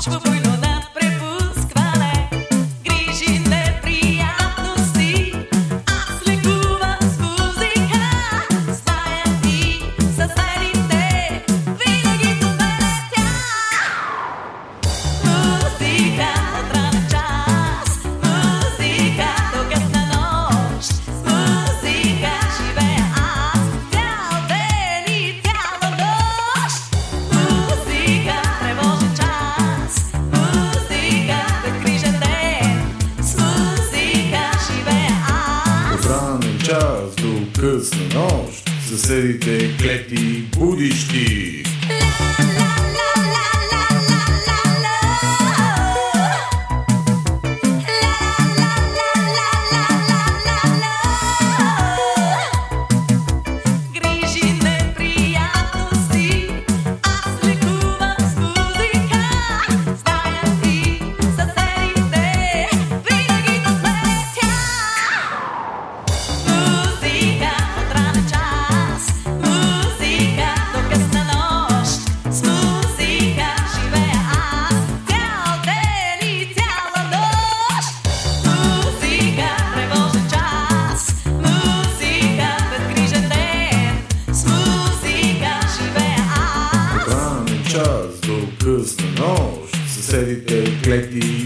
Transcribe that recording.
Çok buyurun. Нощ, съседите клети будищи. like the